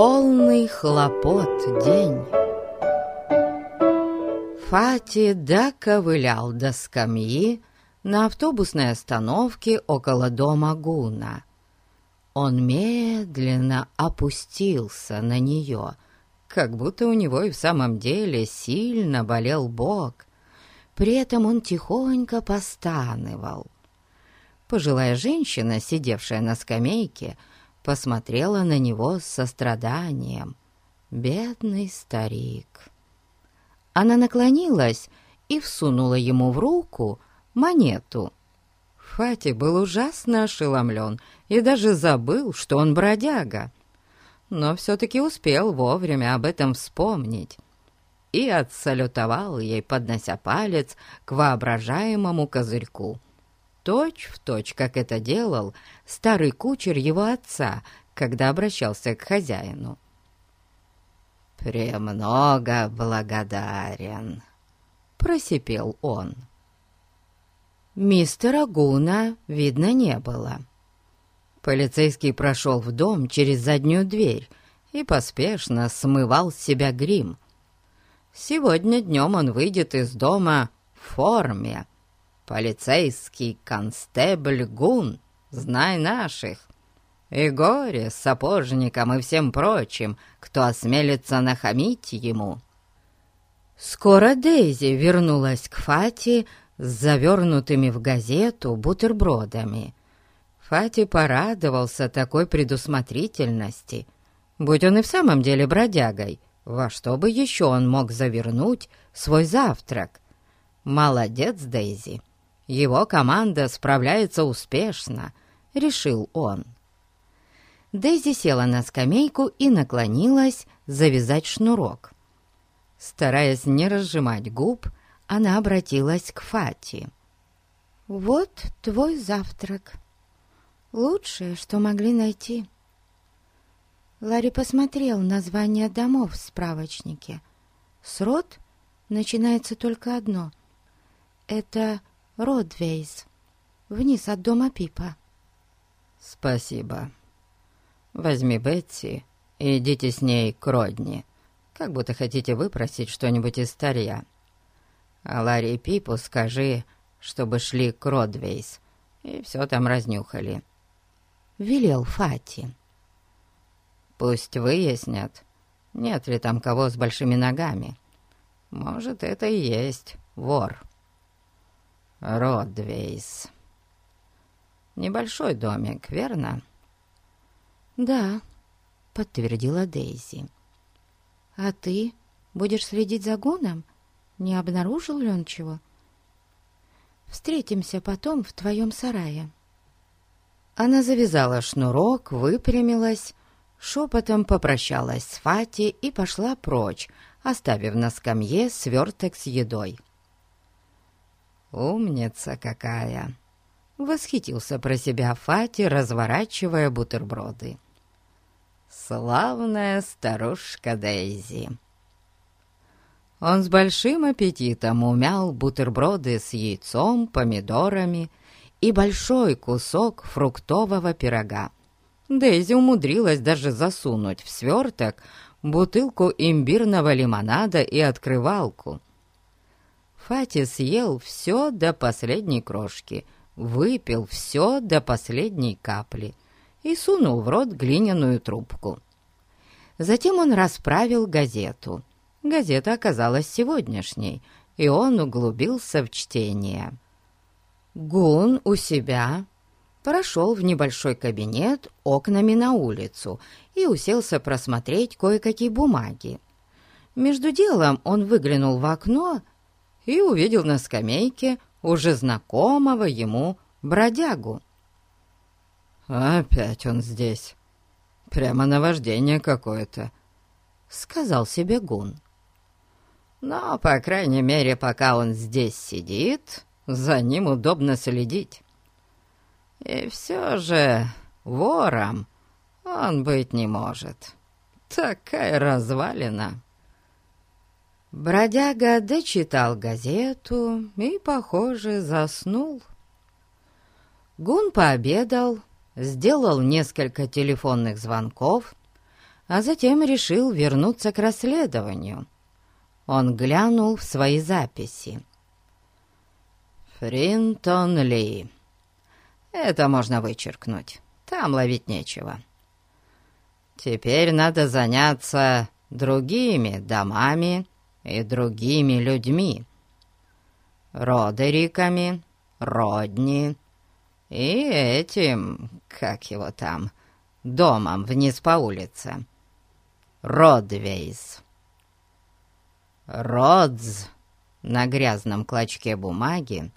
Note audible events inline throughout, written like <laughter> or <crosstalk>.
Полный хлопот день. Фати доковылял до скамьи на автобусной остановке около дома Гуна. Он медленно опустился на нее, как будто у него и в самом деле сильно болел бок. При этом он тихонько постанывал. Пожилая женщина, сидевшая на скамейке, посмотрела на него с состраданием. Бедный старик. Она наклонилась и всунула ему в руку монету. Фати был ужасно ошеломлен и даже забыл, что он бродяга. Но все-таки успел вовремя об этом вспомнить и отсалютовал ей, поднося палец к воображаемому козырьку. Точь в точь, как это делал старый кучер его отца, когда обращался к хозяину. «Премного благодарен», — просипел он. Мистера Гуна видно не было. Полицейский прошел в дом через заднюю дверь и поспешно смывал с себя грим. Сегодня днем он выйдет из дома в форме. Полицейский констебль Гун, знай наших. И горе сапожникам и всем прочим, кто осмелится нахамить ему. Скоро Дейзи вернулась к Фати с завернутыми в газету бутербродами. Фати порадовался такой предусмотрительности. Будь он и в самом деле бродягой, во что бы еще он мог завернуть свой завтрак? Молодец, Дейзи. Его команда справляется успешно, решил он. Дейзи села на скамейку и наклонилась завязать шнурок. Стараясь не разжимать губ, она обратилась к Фати. «Вот твой завтрак. Лучшее, что могли найти». Ларри посмотрел название домов в справочнике. С род начинается только одно. Это Родвейс, вниз от дома Пипа. «Спасибо. Возьми Бетси и идите с ней к Родни, как будто хотите выпросить что-нибудь из старья. А Ларри и Пипу скажи, чтобы шли к Родвейс и все там разнюхали». Велел Фати. Пусть выяснят, нет ли там кого с большими ногами. Может, это и есть вор. Родвейс. Небольшой домик, верно? Да, подтвердила Дейзи. А ты будешь следить за Гуном? Не обнаружил ли он чего? Встретимся потом в твоем сарае. Она завязала шнурок, выпрямилась шепотом попрощалась с Фати и пошла прочь, оставив на скамье сверток с едой. «Умница какая!» — восхитился про себя Фати, разворачивая бутерброды. «Славная старушка Дейзи!» Он с большим аппетитом умял бутерброды с яйцом, помидорами и большой кусок фруктового пирога. Дейзи умудрилась даже засунуть в сверток бутылку имбирного лимонада и открывалку. Фати съел все до последней крошки, выпил все до последней капли и сунул в рот глиняную трубку. Затем он расправил газету. Газета оказалась сегодняшней, и он углубился в чтение. Гун у себя прошел в небольшой кабинет окнами на улицу и уселся просмотреть кое-какие бумаги. Между делом он выглянул в окно и увидел на скамейке уже знакомого ему бродягу. «Опять он здесь. Прямо наваждение какое-то», — сказал себе Гун. «Но, по крайней мере, пока он здесь сидит, за ним удобно следить». И все же вором он быть не может. Такая развалина. Бродяга дочитал газету и, похоже, заснул. Гун пообедал, сделал несколько телефонных звонков, а затем решил вернуться к расследованию. Он глянул в свои записи. «Фринтон Ли. Это можно вычеркнуть. Там ловить нечего. Теперь надо заняться другими домами и другими людьми. Родериками, Родни и этим, как его там, домом вниз по улице. Родвейс. Родз на грязном клочке бумаги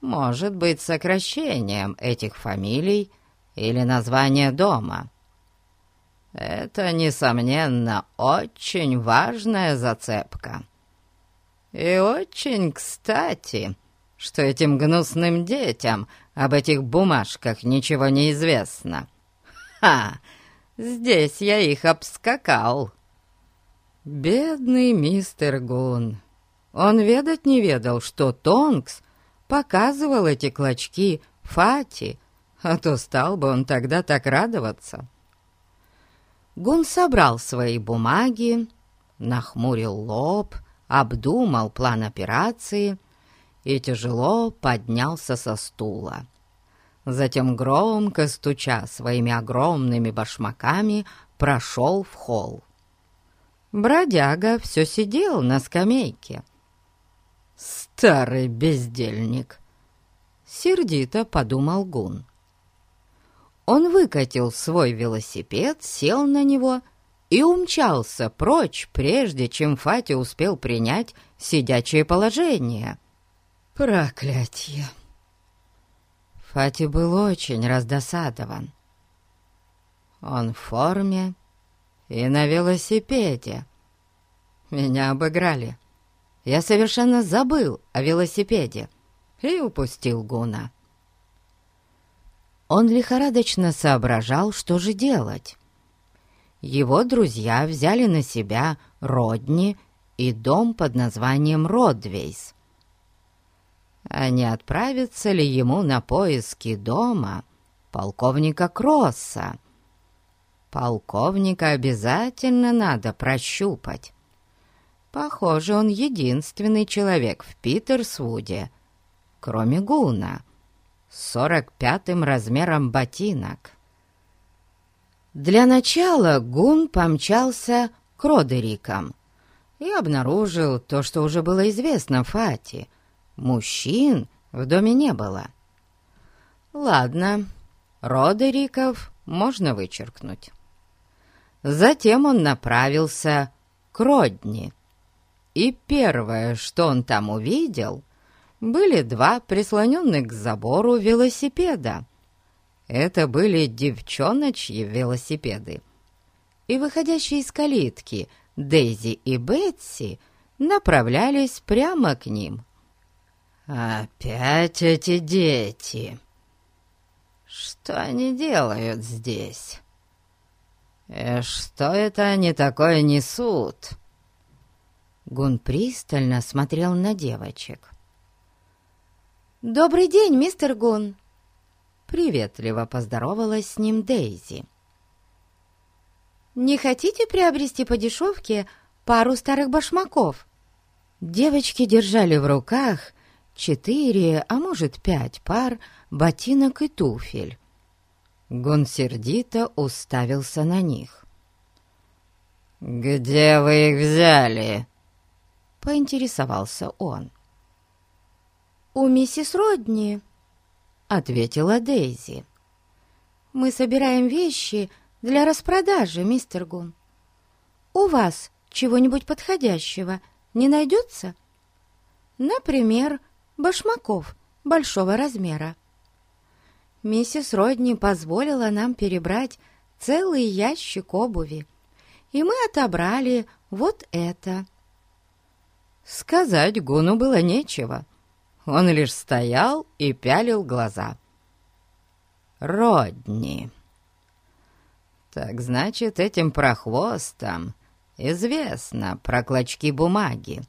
может быть сокращением этих фамилий или названия дома. Это, несомненно, очень важная зацепка. И очень кстати, что этим гнусным детям об этих бумажках ничего не известно. Ха! Здесь я их обскакал. Бедный мистер Гун. Он ведать не ведал, что Тонкс показывал эти клочки Фати, а то стал бы он тогда так радоваться. Гун собрал свои бумаги, нахмурил лоб, обдумал план операции и тяжело поднялся со стула. Затем, громко стуча своими огромными башмаками, прошел в холл. Бродяга все сидел на скамейке. «Старый бездельник!» — сердито подумал Гун. Он выкатил свой велосипед, сел на него и умчался прочь, прежде чем Фати успел принять сидячее положение. «Проклятье!» Фати был очень раздосадован. Он в форме и на велосипеде. Меня обыграли. Я совершенно забыл о велосипеде и упустил Гуна. Он лихорадочно соображал, что же делать. Его друзья взяли на себя Родни и дом под названием Родвейс а не отправится ли ему на поиски дома полковника Кросса. Полковника обязательно надо прощупать. Похоже, он единственный человек в Питерсвуде, кроме Гуна, сорок пятым размером ботинок. Для начала Гун помчался к Родерикам и обнаружил то, что уже было известно Фати — Мужчин в доме не было. Ладно, Родериков можно вычеркнуть. Затем он направился к Родни. И первое, что он там увидел, были два прислоненных к забору велосипеда. Это были девчоночьи велосипеды. И выходящие из калитки Дейзи и Бетси направлялись прямо к ним. «Опять эти дети! Что они делают здесь? И что это они такое несут?» Гун пристально смотрел на девочек. «Добрый день, мистер Гун!» Приветливо поздоровалась с ним Дейзи. «Не хотите приобрести по дешевке пару старых башмаков?» Девочки держали в руках четыре, а может пять пар ботинок и туфель. Гон сердито уставился на них. «Где вы их взяли?» — поинтересовался он. «У миссис Родни», — ответила Дейзи. «Мы собираем вещи для распродажи, мистер Гун. У вас чего-нибудь подходящего не найдется? Например, башмаков большого размера. Миссис Родни позволила нам перебрать целый ящик обуви, и мы отобрали вот это. Сказать Гуну было нечего. Он лишь стоял и пялил глаза. Родни. Так значит, этим прохвостам известно про клочки бумаги,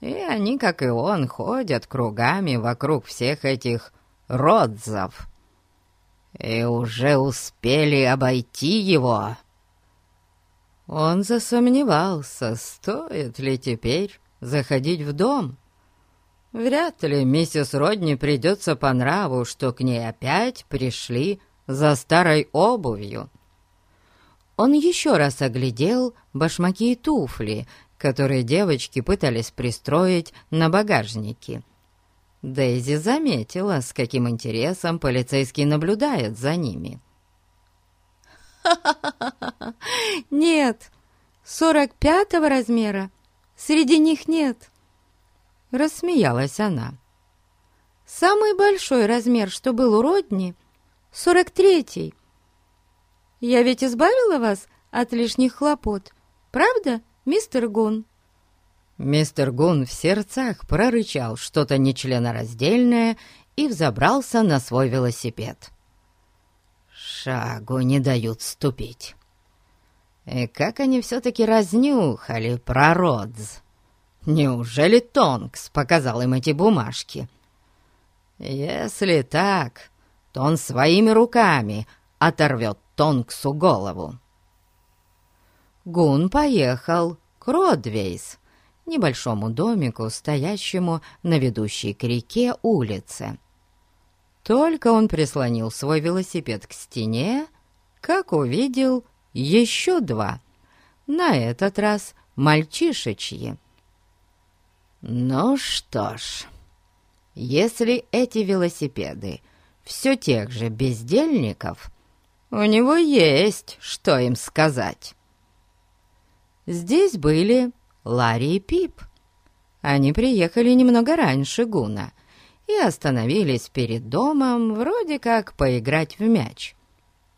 и они, как и он, ходят кругами вокруг всех этих родзов. И уже успели обойти его. Он засомневался, стоит ли теперь заходить в дом. Вряд ли миссис Родни придется по нраву, что к ней опять пришли за старой обувью. Он еще раз оглядел башмаки и туфли, которые девочки пытались пристроить на багажнике. Дейзи заметила, с каким интересом полицейский наблюдает за ними. «Ха-ха-ха! <laughs> Нет, сорок пятого размера среди них нет!» Рассмеялась она. «Самый большой размер, что был у Родни, сорок третий. Я ведь избавила вас от лишних хлопот, правда, мистер Гун?» Мистер Гун в сердцах прорычал что-то нечленораздельное и взобрался на свой велосипед. Шагу не дают ступить. И как они все-таки разнюхали про Родз. Неужели Тонкс показал им эти бумажки? Если так, то он своими руками оторвет Тонксу голову. Гун поехал к Родвейс, небольшому домику, стоящему на ведущей к реке улице. Только он прислонил свой велосипед к стене, как увидел еще два, на этот раз мальчишечьи. Ну что ж, если эти велосипеды все тех же бездельников, у него есть что им сказать. Здесь были Ларри и Пип. Они приехали немного раньше Гуна и остановились перед домом вроде как поиграть в мяч.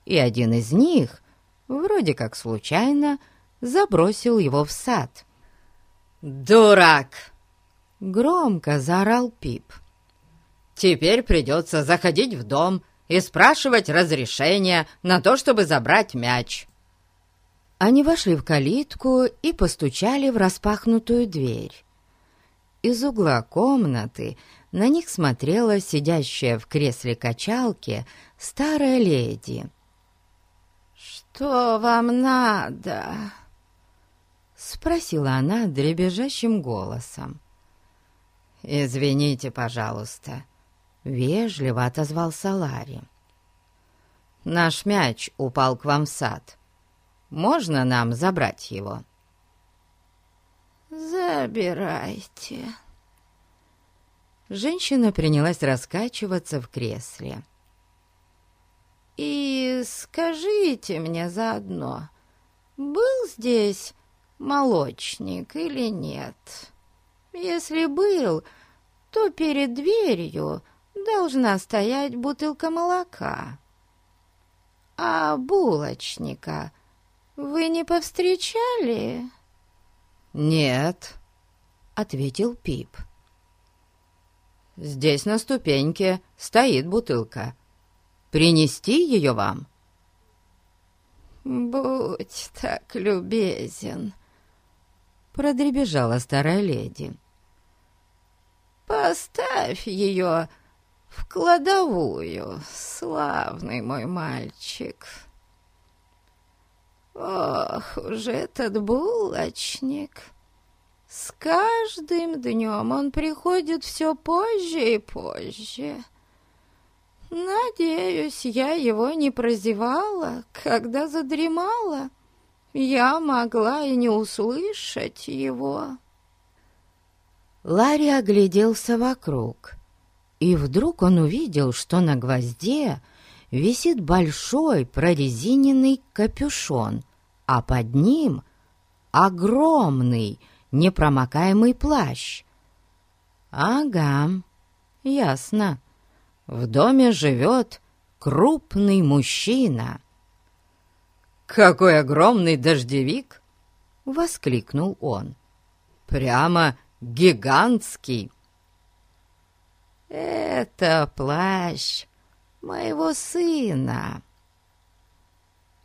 И один из них, вроде как случайно, забросил его в сад. «Дурак!» — громко заорал Пип. «Теперь придется заходить в дом и спрашивать разрешения на то, чтобы забрать мяч». Они вошли в калитку и постучали в распахнутую дверь. Из угла комнаты на них смотрела сидящая в кресле качалки старая леди. «Что вам надо?» — спросила она дребезжащим голосом. «Извините, пожалуйста», — вежливо отозвался Ларри. «Наш мяч упал к вам в сад. Можно нам забрать его?» «Забирайте». Женщина принялась раскачиваться в кресле. «И скажите мне заодно, был здесь молочник или нет? Если был, то перед дверью должна стоять бутылка молока. А булочника вы не повстречали?» «Нет», — ответил Пип. «Здесь на ступеньке стоит бутылка. Принести ее вам?» «Будь так любезен», — продребежала старая леди. «Поставь ее в кладовую, славный мой мальчик». Ох уж этот булочник! С каждым днем он приходит все позже и позже. Надеюсь, я его не прозевала, когда задремала. Я могла и не услышать его. Ларри огляделся вокруг, и вдруг он увидел, что на гвозде висит большой прорезиненный капюшон, а под ним огромный непромокаемый плащ. Ага, ясно. В доме живет крупный мужчина. «Какой огромный дождевик!» — воскликнул он. «Прямо гигантский!» «Это плащ моего сына»,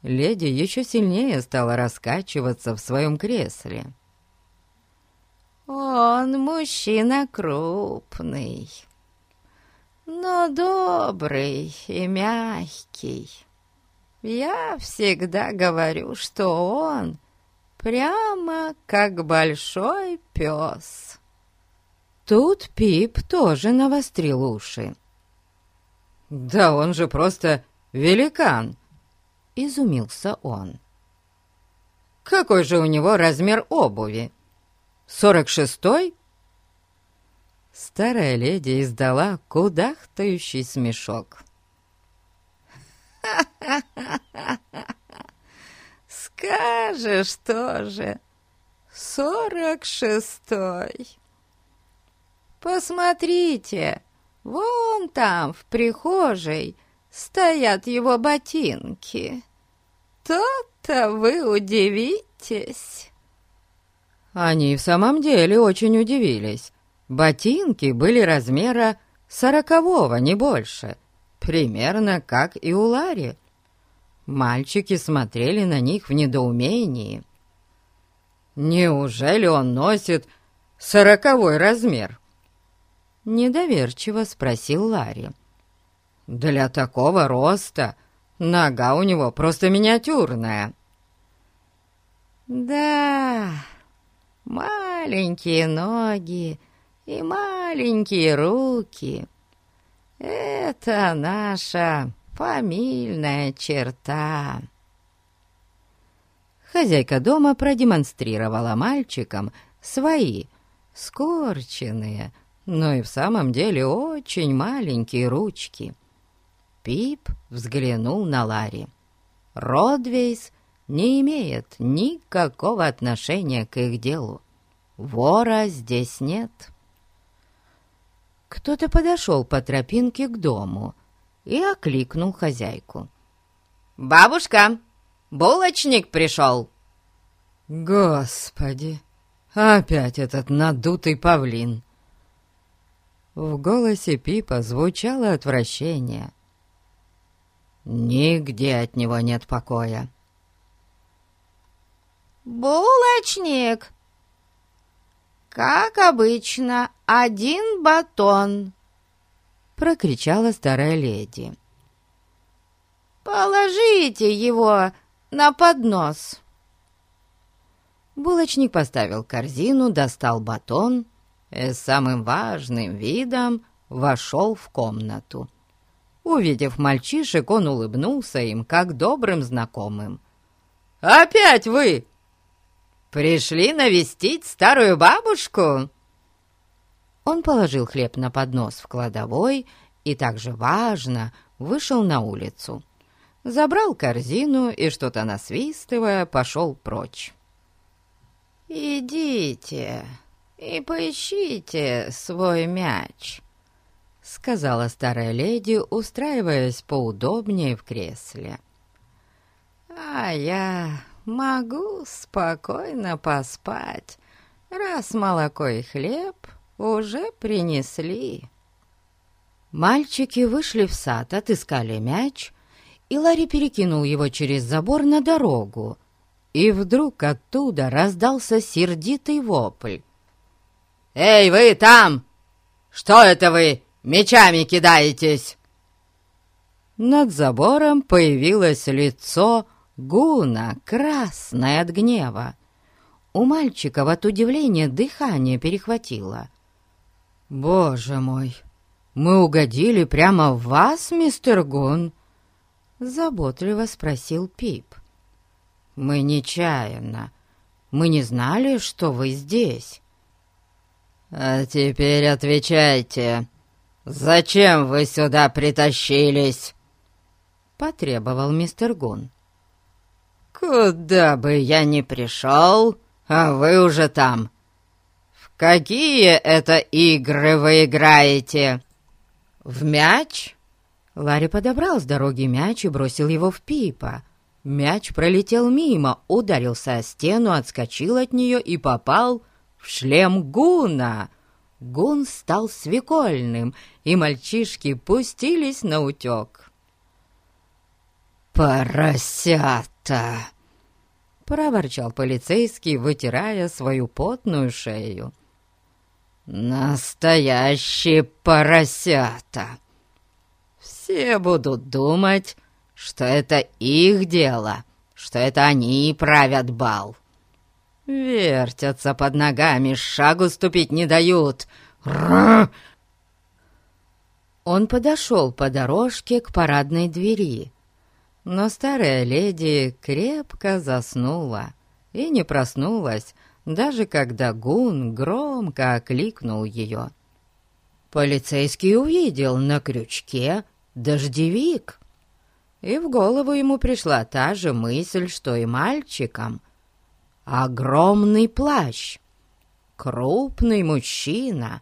леди еще сильнее стала раскачиваться в своем кресле. «Он мужчина крупный, но добрый и мягкий. Я всегда говорю, что он прямо как большой пес. Тут Пип тоже навострил уши. «Да он же просто великан!» — изумился он. «Какой же у него размер обуви? Сорок шестой?» Старая леди издала кудахтающий смешок. <laughs> «Скажешь тоже, сорок шестой. Посмотрите, вон там, в прихожей, стоят его ботинки. То-то вы удивитесь». Они в самом деле очень удивились. Ботинки были размера сорокового, не больше, примерно как и у Ларри. Мальчики смотрели на них в недоумении. «Неужели он носит сороковой размер?» Недоверчиво спросил Ларри. «Для такого роста нога у него просто миниатюрная». «Да, маленькие ноги и маленькие руки — это наша фамильная черта». Хозяйка дома продемонстрировала мальчикам свои скорченные, но и в самом деле очень маленькие ручки. Пип взглянул на Ларри. Родвейс не имеет никакого отношения к их делу. Вора здесь нет. Кто-то подошел по тропинке к дому и окликнул хозяйку. «Бабушка, булочник пришел!» «Господи, опять этот надутый павлин!» В голосе Пипа звучало отвращение. Нигде от него нет покоя. «Булочник!» «Как обычно, один батон!» Прокричала старая леди. «Положите его на поднос!» Булочник поставил корзину, достал батон и с самым важным видом вошел в комнату. Увидев мальчишек, он улыбнулся им, как добрым знакомым. «Опять вы! Пришли навестить старую бабушку?» Он положил хлеб на поднос в кладовой и также важно вышел на улицу. Забрал корзину и, что-то насвистывая, пошел прочь. «Идите и поищите свой мяч», — сказала старая леди, устраиваясь поудобнее в кресле. «А я могу спокойно поспать, раз молоко и хлеб уже принесли». Мальчики вышли в сад, отыскали мяч, и Ларри перекинул его через забор на дорогу, и вдруг оттуда раздался сердитый вопль. «Эй, вы там! Что это вы мечами кидаетесь?» Над забором появилось лицо Гуна, красное от гнева. У мальчиков от удивления дыхание перехватило. «Боже мой, мы угодили прямо в вас, мистер Гун?» Заботливо спросил Пип. «Мы нечаянно. Мы не знали, что вы здесь». «А теперь отвечайте, зачем вы сюда притащились?» Потребовал мистер Гун. «Куда бы я ни пришел, а вы уже там. Какие это игры вы играете? В мяч?» Ларри подобрал с дороги мяч и бросил его в Пипа. Мяч пролетел мимо, ударился о стену, отскочил от нее и попал в шлем Гуна. Гун стал свекольным, и мальчишки пустились на утек. «Поросята!» — проворчал полицейский, вытирая свою потную шею. «Настоящие поросята! Все будут думать, что это их дело, что это они правят бал. Вертятся под ногами, шагу ступить не дают. Р Он подошел по дорожке к парадной двери, но старая леди крепко заснула и не проснулась, даже когда Гун громко окликнул ее. Полицейский увидел на крючке дождевик, и в голову ему пришла та же мысль, что и мальчикам. Огромный плащ, крупный мужчина,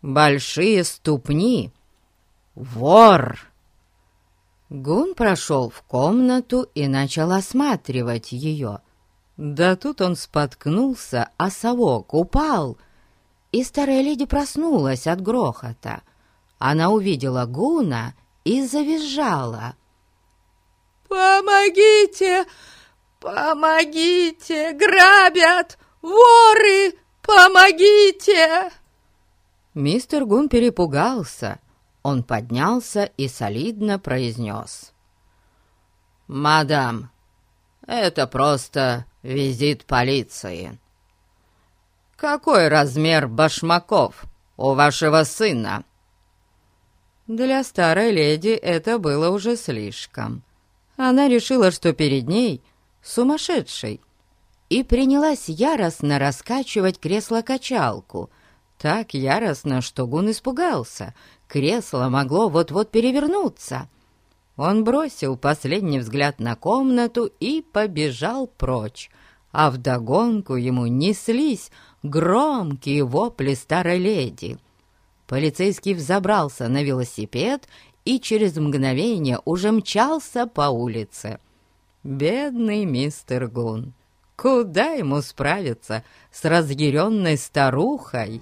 большие ступни, вор. Гун прошел в комнату и начал осматривать ее. Да тут он споткнулся, а совок упал, и старая леди проснулась от грохота. Она увидела Гуна и завизжала. «Помогите! Помогите! Грабят! Воры! Помогите!» Мистер Гун перепугался. Он поднялся и солидно произнес. «Мадам, это просто визит полиции. Какой размер башмаков у вашего сына?» Для старой леди это было уже слишком. Она решила, что перед ней сумасшедший, и принялась яростно раскачивать кресло-качалку. Так яростно, что Гун испугался. Кресло могло вот-вот перевернуться. Он бросил последний взгляд на комнату и побежал прочь, а вдогонку ему неслись громкие вопли старой леди — Полицейский взобрался на велосипед и через мгновение уже мчался по улице. Бедный мистер Гун! Куда ему справиться с разъяренной старухой?»